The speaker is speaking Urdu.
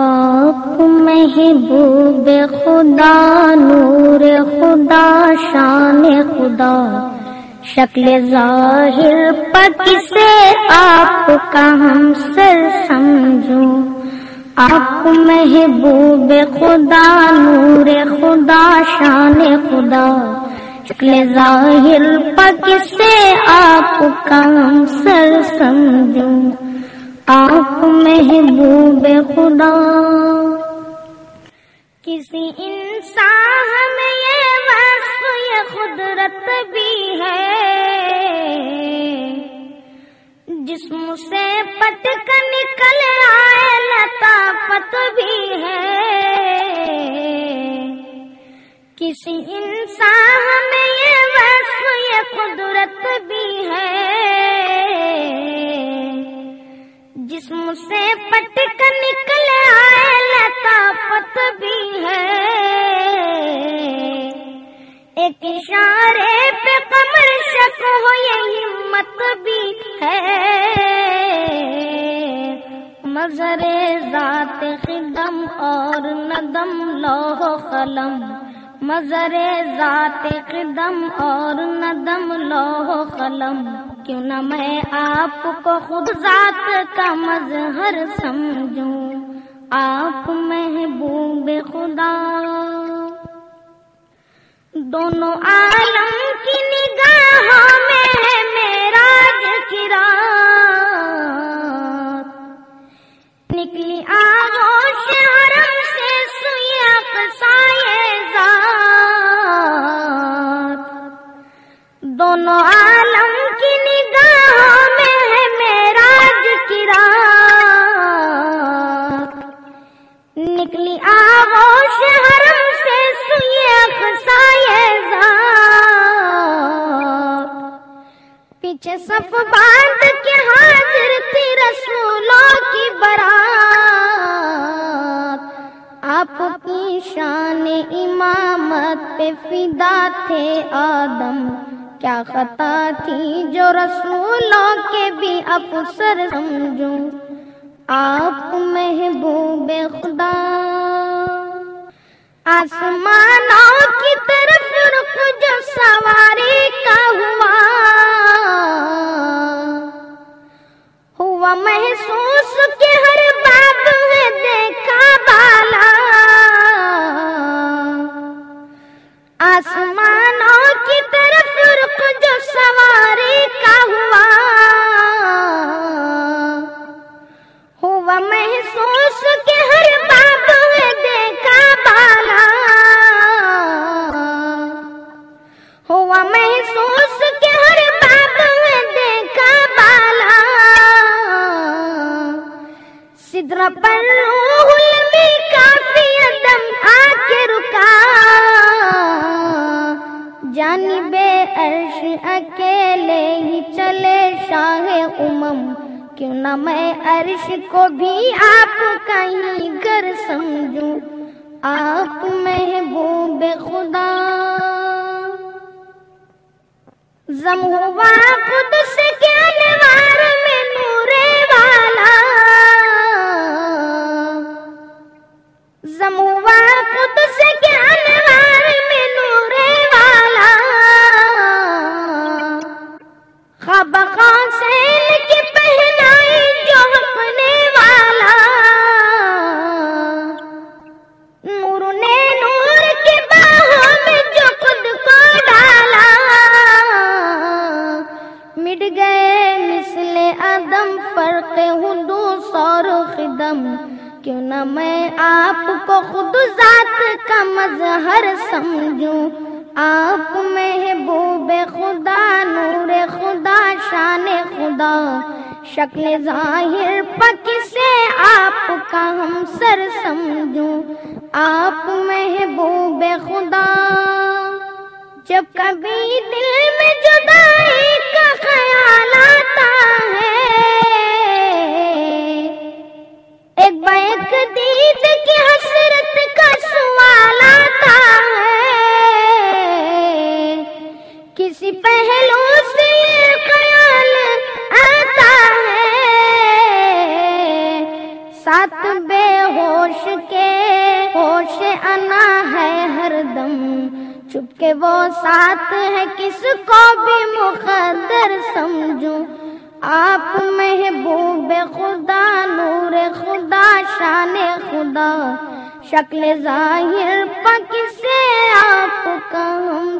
آپ محبوب خدا، نور خدا، شان خدا۔ شکل ظاہر پر کسے آپ کا ہم سر سمجھوں۔ آپ محبوب خدا، نور خدا، شان خدا۔ شکل ظاہر پر کسے آپ کا ہم سر سمجھوں۔ آپ محبوب خدا۔ کسی انسان میں یہ وصف، یہ قدرت بھی ہے۔ جسم سے پٹ کر نکل آئے، لطافت بھی ہے۔ کسی انسان میں یہ وصف، یہ قدرت بھی ہے۔ جسم سے پٹ کر نکل آئے لطافت بھی ہے۔ ایک اشارے پہ قمر شک ہو یہ ہمت بھی ہے۔ مظہر ذات خدم اور ندم لوہ قلم۔ مظہر ذات قدم اور ندم لوہ قلم۔ کیوں نہ میں آپ کو خود ذات کا مظہر سمجھوں؟ آپ محبوب خدا۔ دونوں عالم کی نگاہوں میں ہے میرا ذکرات نکلی آغوش حرم سے سوئی اقصائے ذات۔ دونوں عالم ذکرات نکلی آغوش حرم سے سوئی اقصائے ذات پیچھے صف باندھ کے حاضر تھی رسولوں کی برات۔ آپ کی شان امامت پہ فدا تھے آدم۔ کیا خطا تھی جو رسولوں کے بھی افسر سمجھوں؟ آپ محبوب خدا۔ آسمانوں کی طرف رخ جو سواری کا ہوا۔ سدر پر روح المی کافی دم آ کے رکا جانب عرش اکیلے ہی چلے شاہ امم۔ کیوں نہ میں عرش کو بھی آپ کا ہی گھر سمجھوں؟ آپ محبوب خدا۔ زم ہوا خود سے کے انوار میں زم کے انوار میں نور والا۔ خبقہ کی پہنائی جو اپنے والا۔ نور نے نور کے باہوں میں جو خود کو ڈالا۔ مٹ گئے مثل عدم فرق خدم۔ کیوں نہ میں آپ کو خود ذات کا مظہر سمجھوں؟ آپ محبوب خدا، نور خدا، شان خدا، شکل ظاہر پک سے آپ کا ہم سر سمجھوں۔ آپ محبوب خدا، جب کبھی دل میں جدائی کا خیال دید کی حسرت کا سوال آتا ہے۔ کسی پہلو سے خیال آتا ہے۔ ساتھ بے ہوش کے ہوش انا ہے ہر دم۔ چپ کے وہ ساتھ ہے، کس کو بھی مقدر سمجھوں۔ آپ محبوب خدا نور خدا شان خدا شکل ظاہر پک سے آپ کہاں